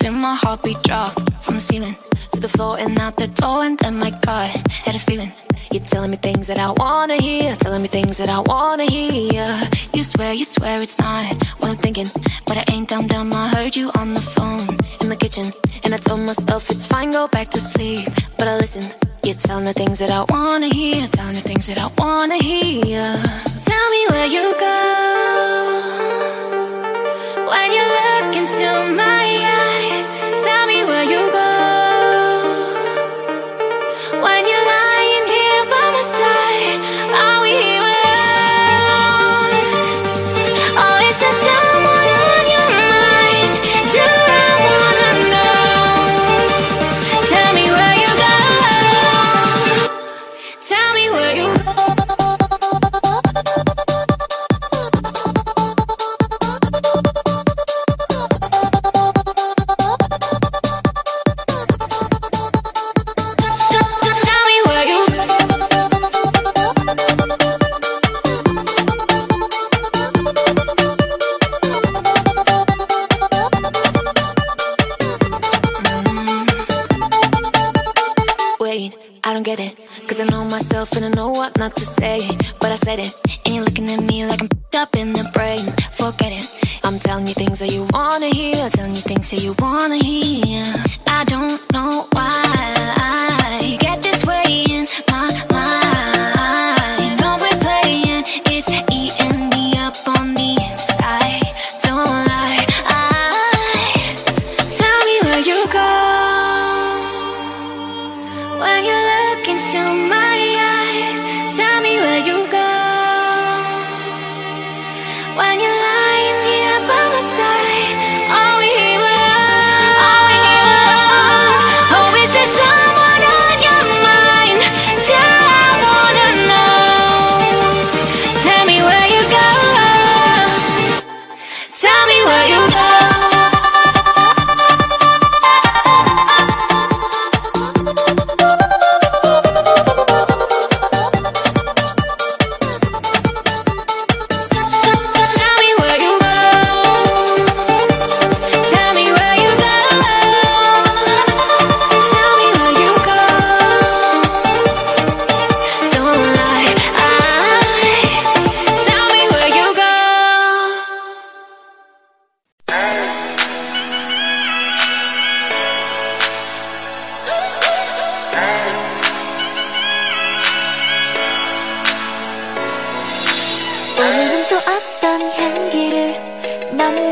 feel my heartbeat drop from the ceiling to the floor and out the door. And then my God, had a feeling. You're telling me things that I wanna hear, telling me things that I wanna hear. You swear, you swear it's not what I'm thinking, but I ain't dumb dumb. I heard you on the phone in the kitchen, and I told myself it's fine, go back to sleep. But I listen, you're telling the things that I wanna hear, telling the things that I wanna hear. Tell me where you go when you look into my eyes. Tell me where you go. When you're don't get it. Cause I know myself and I know what not to say. But I said it, and you're looking at me like I'm up in the brain. Forget it. I'm telling you things that you wanna hear. Telling you things that you wanna hear. I don't know why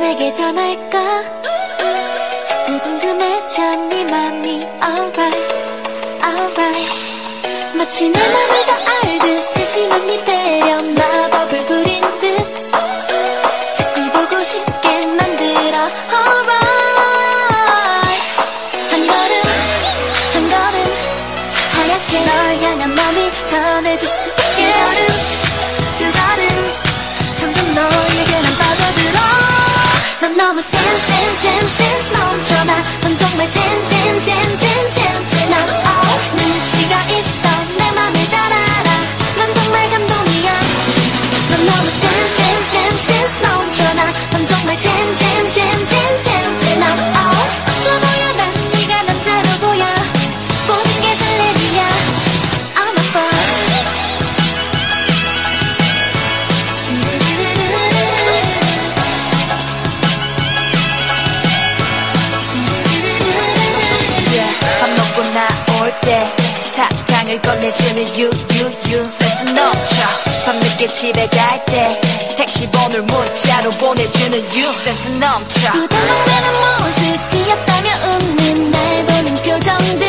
내게 전할까? 자꾸 궁금해져 네 맘이 alright alright. 마치 내 맘을 다 알듯 세심한 네 배려 마법 ten, ten, ten, ten, ten. 집에 갈 때 택시 번호를 문자로 보내주는 유 센스 넘쳐. 부담되는 모습 귀엽다며 웃는 날 보는 표정들.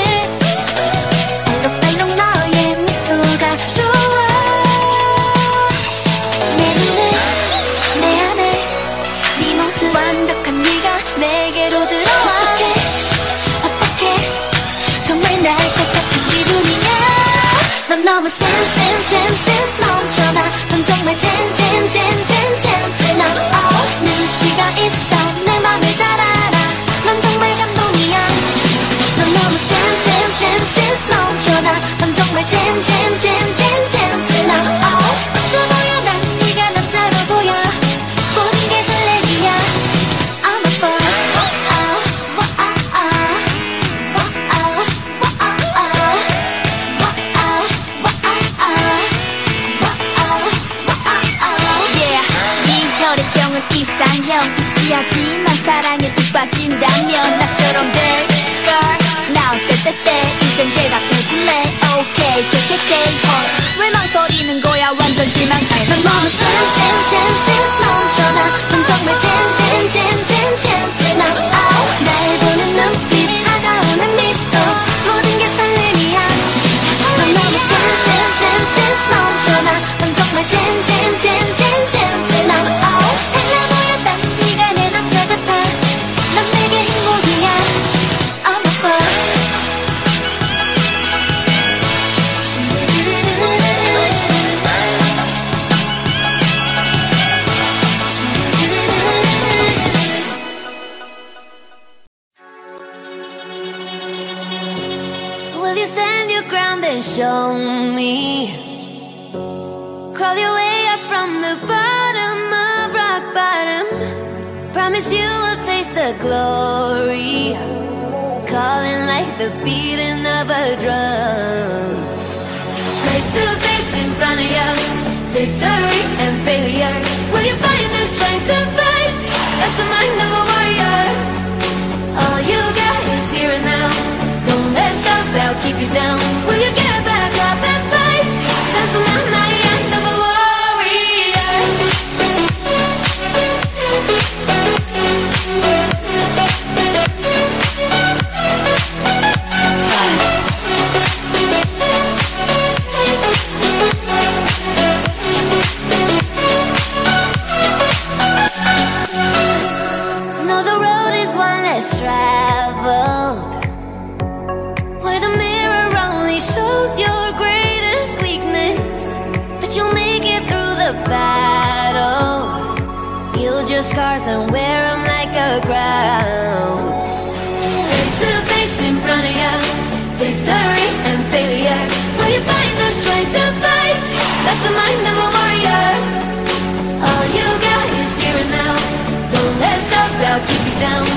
알록달록 너의 미소가 좋아. 내 눈에 내 안에 네 모습 완벽한 네가 내게로 들어와. 어떡해 어떡해. 정말 날 것 같은 기분이야. 넌 너무 센센 센 센스 넘쳐나 attention Will you stand your ground and show me? Crawl your way up from the bottom of rock bottom. Promise you will taste the glory. Calling like the beating of a drum. Face to face in front of you. Victory and failure. Will you find the strength to fight? That's the mind of a warrior. All you got is here and now keep you down. and wear them like a crown. Face to face in front of you Victory and failure. Will you find the strength to fight? That's the mind of a warrior. All you got is here and now. Don't let stuff that keep you down.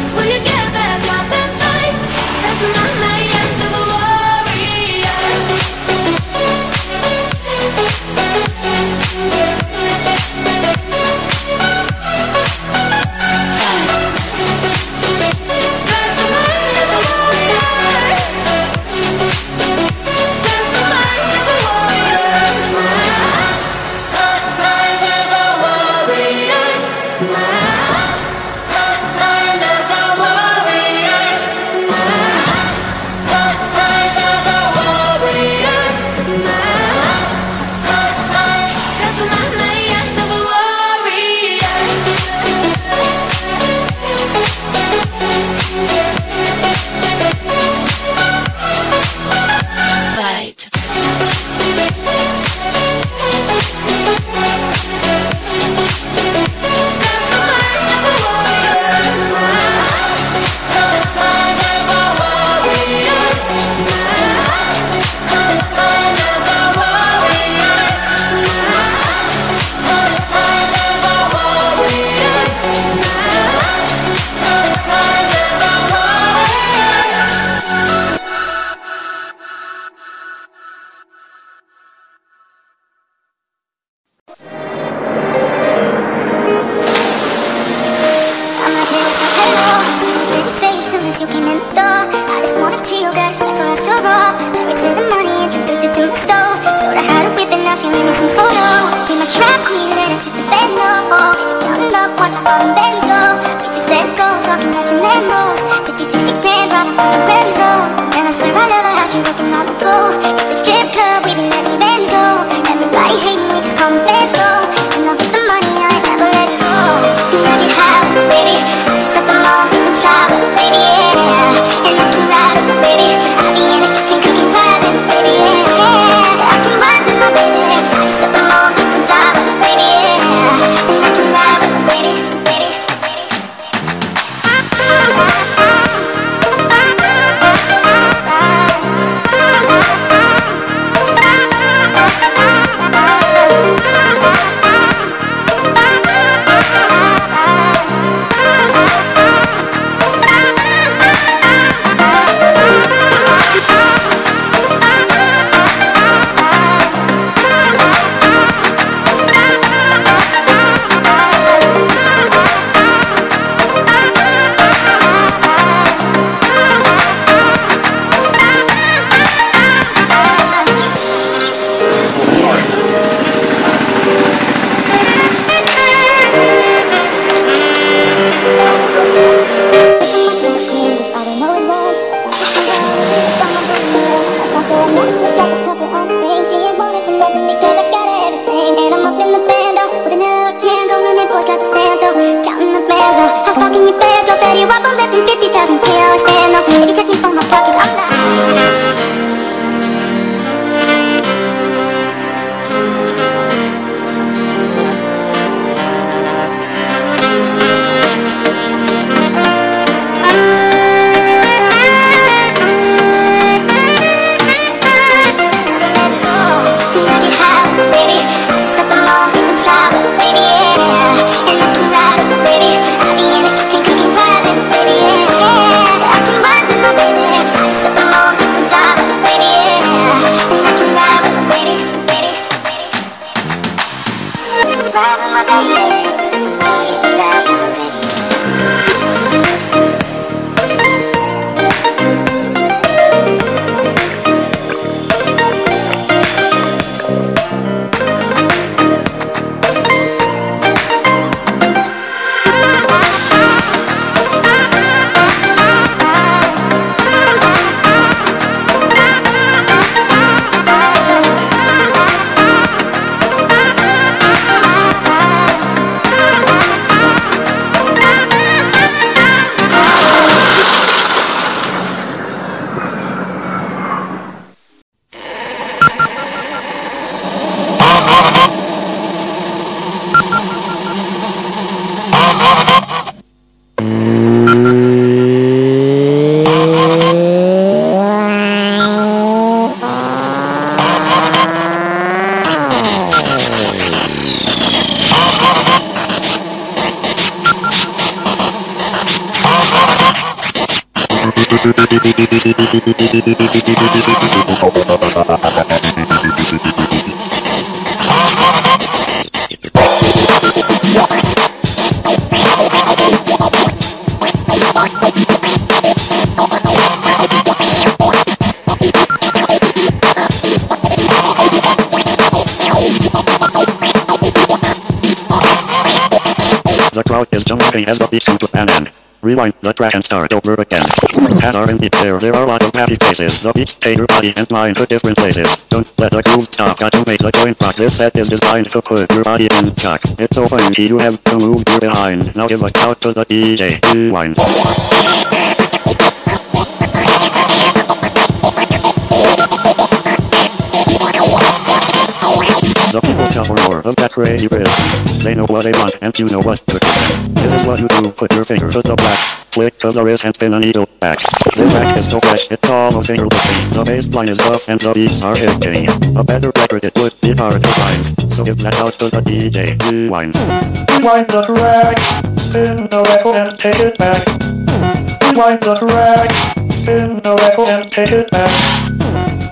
watch our the bends you up on less than 50,000 kilos Stand up, if you're checking The crowd is jumping as the beat comes to an end. Rewind the track and start over again. Hands are in the air, there are lots of happy faces. The beats take your body and mind to different places. Don't let the groove stop, got to make the joint rock. This set is designed to put your body in shock. It's so funky, you have to move your behind. Now give a shout to the DJ. Rewind. Of that crazy rhythm. They know what they want and you know what to do. This is what you do, put your finger to the blacks. Flick to the wrist and spin a needle back. This track is so fresh, it's almost finger looking. The bass line is up and the beats are hitting. A better record it would be hard to find. So give that out to the DJ. Rewind. Rewind the track, spin the record and take it back. Rewind the track, spin the record and take it back.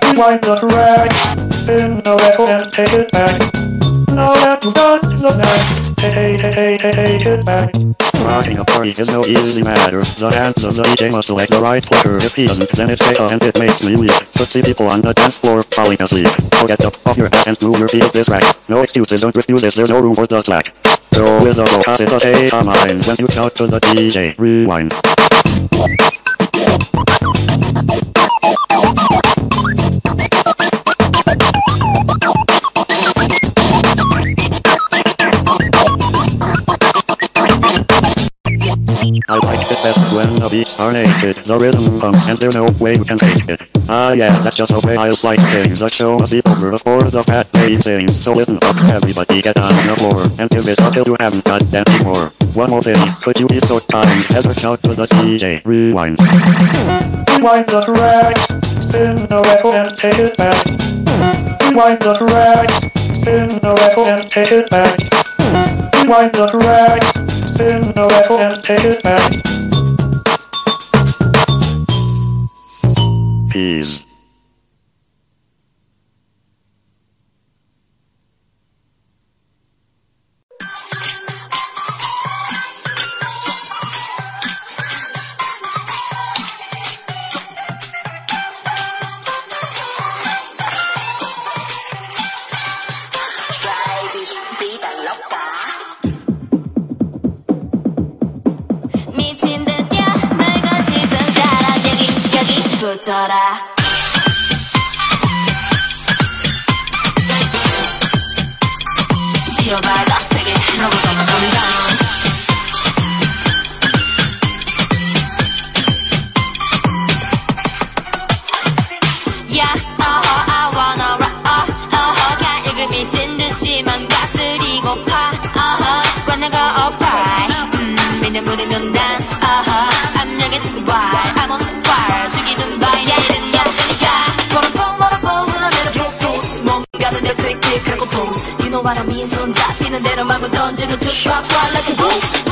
Rewind the track, spin the record and take it back. Now that you got the knack, Rocking a party is no easy matter. The hands of the DJ must select the right flicker. If he doesn't, then it's fatal and it makes me weak. See people on the dance floor falling asleep. So get up off your ass and move your feet up this rack. No excuses, don't refuse this, there's no room for the slack. Go with the flow, cause it's a state of mind. When you shout to the DJ, rewind. It best when the beats are naked. The rhythm pumps and there's no way you can fake it. Ah yeah, that's just the way I like things. The show must be over before the fat lady sings. So listen up, everybody get on the floor and give it until you haven't got any more. One more thing, could you be so kind as to shout to the DJ? Rewind. Rewind the track, spin the record and take it back. Rewind the track, spin the record and take it back. Rewind the track, spin the record and take it back. Peace. 붙어라. 튀어봐 거세게 너보다 넘넘넘 망가뜨리고파 uh-huh, wanna 음, 믿음 부르면 난 손 잡히는 대로 마구 던지는 두 스팟 Fly like a goose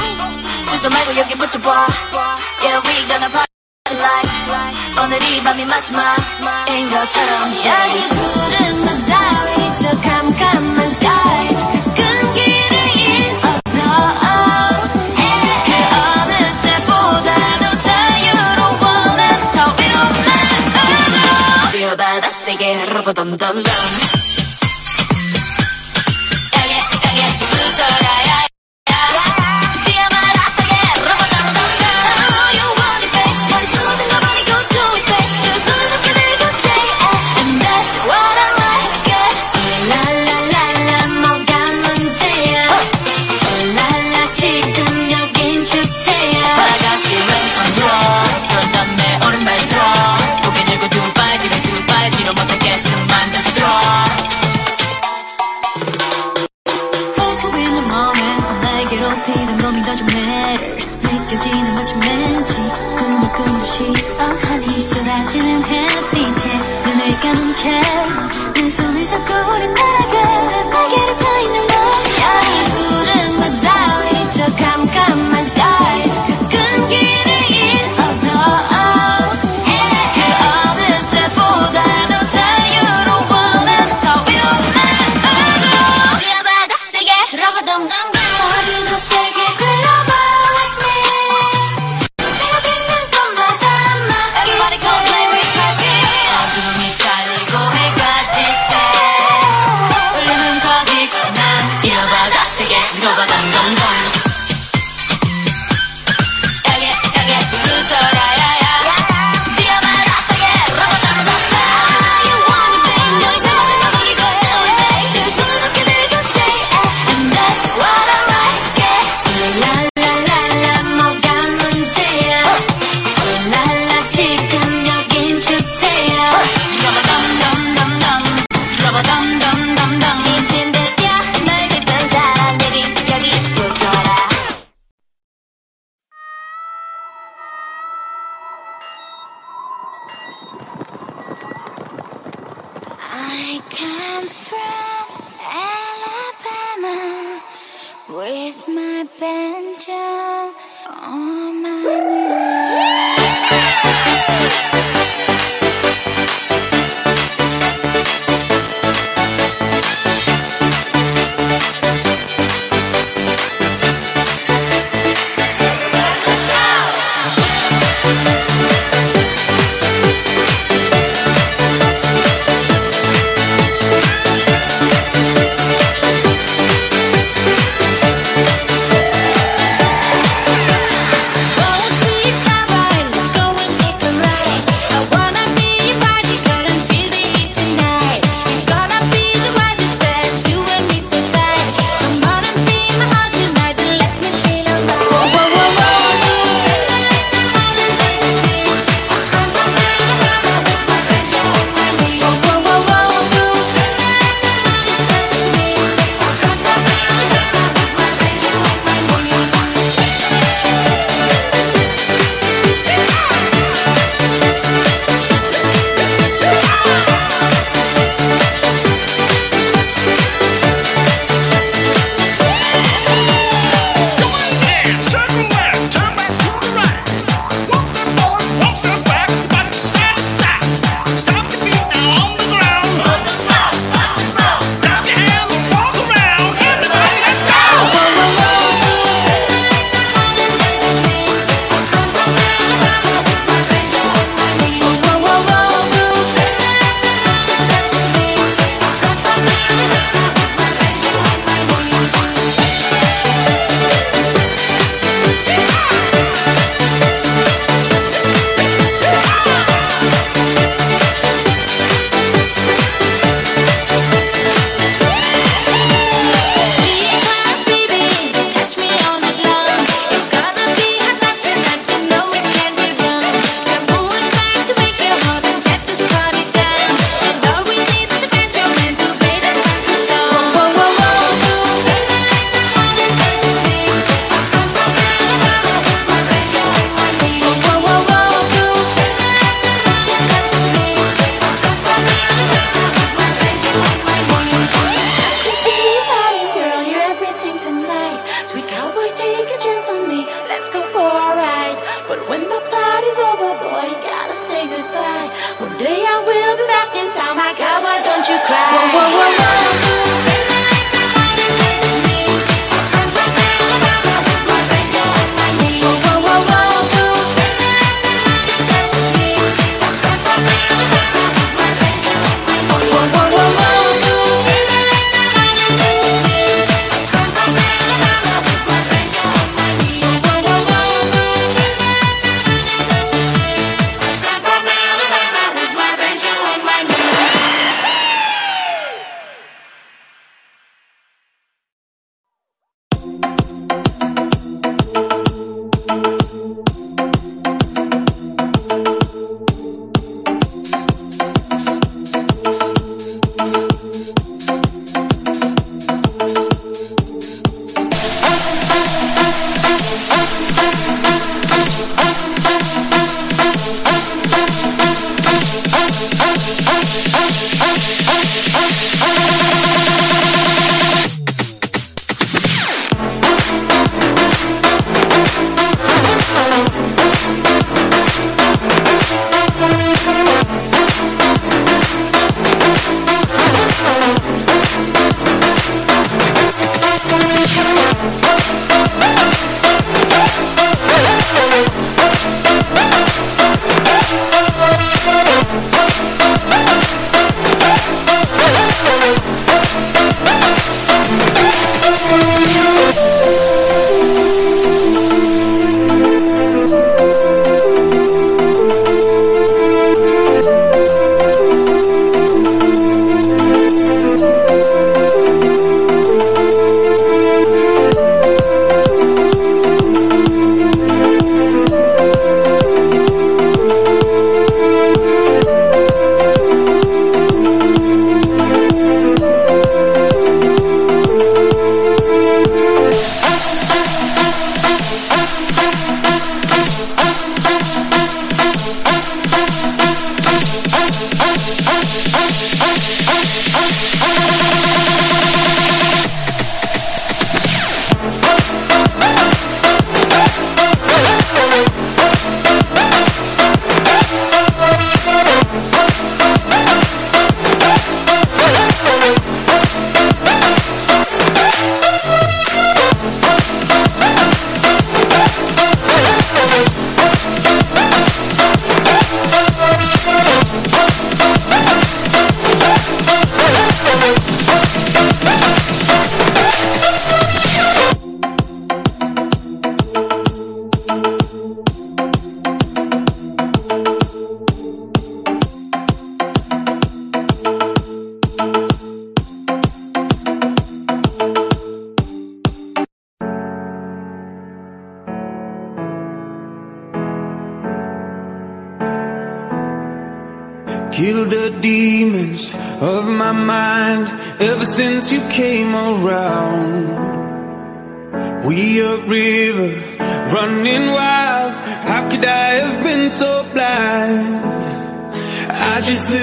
주저 말고 여기 붙여봐 Yeah we gonna party like 오늘 이 밤이 마지막 인 것처럼 여기 푸른 바다 위저 캄캄한 sky 가끔 길을 잃어도 But I say it, rub-a-dum-dum-dum I'm from Alabama with my band.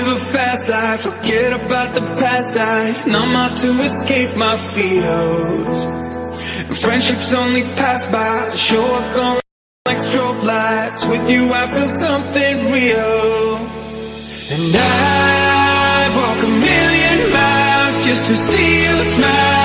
live a fast life. Forget about the past I numb out to escape my fears. Friendships only pass by. Show up on like strobe lights. With you I feel something real. And I walk a million miles Just to see you smile.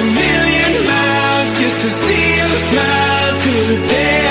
a million miles just to see you smile till the day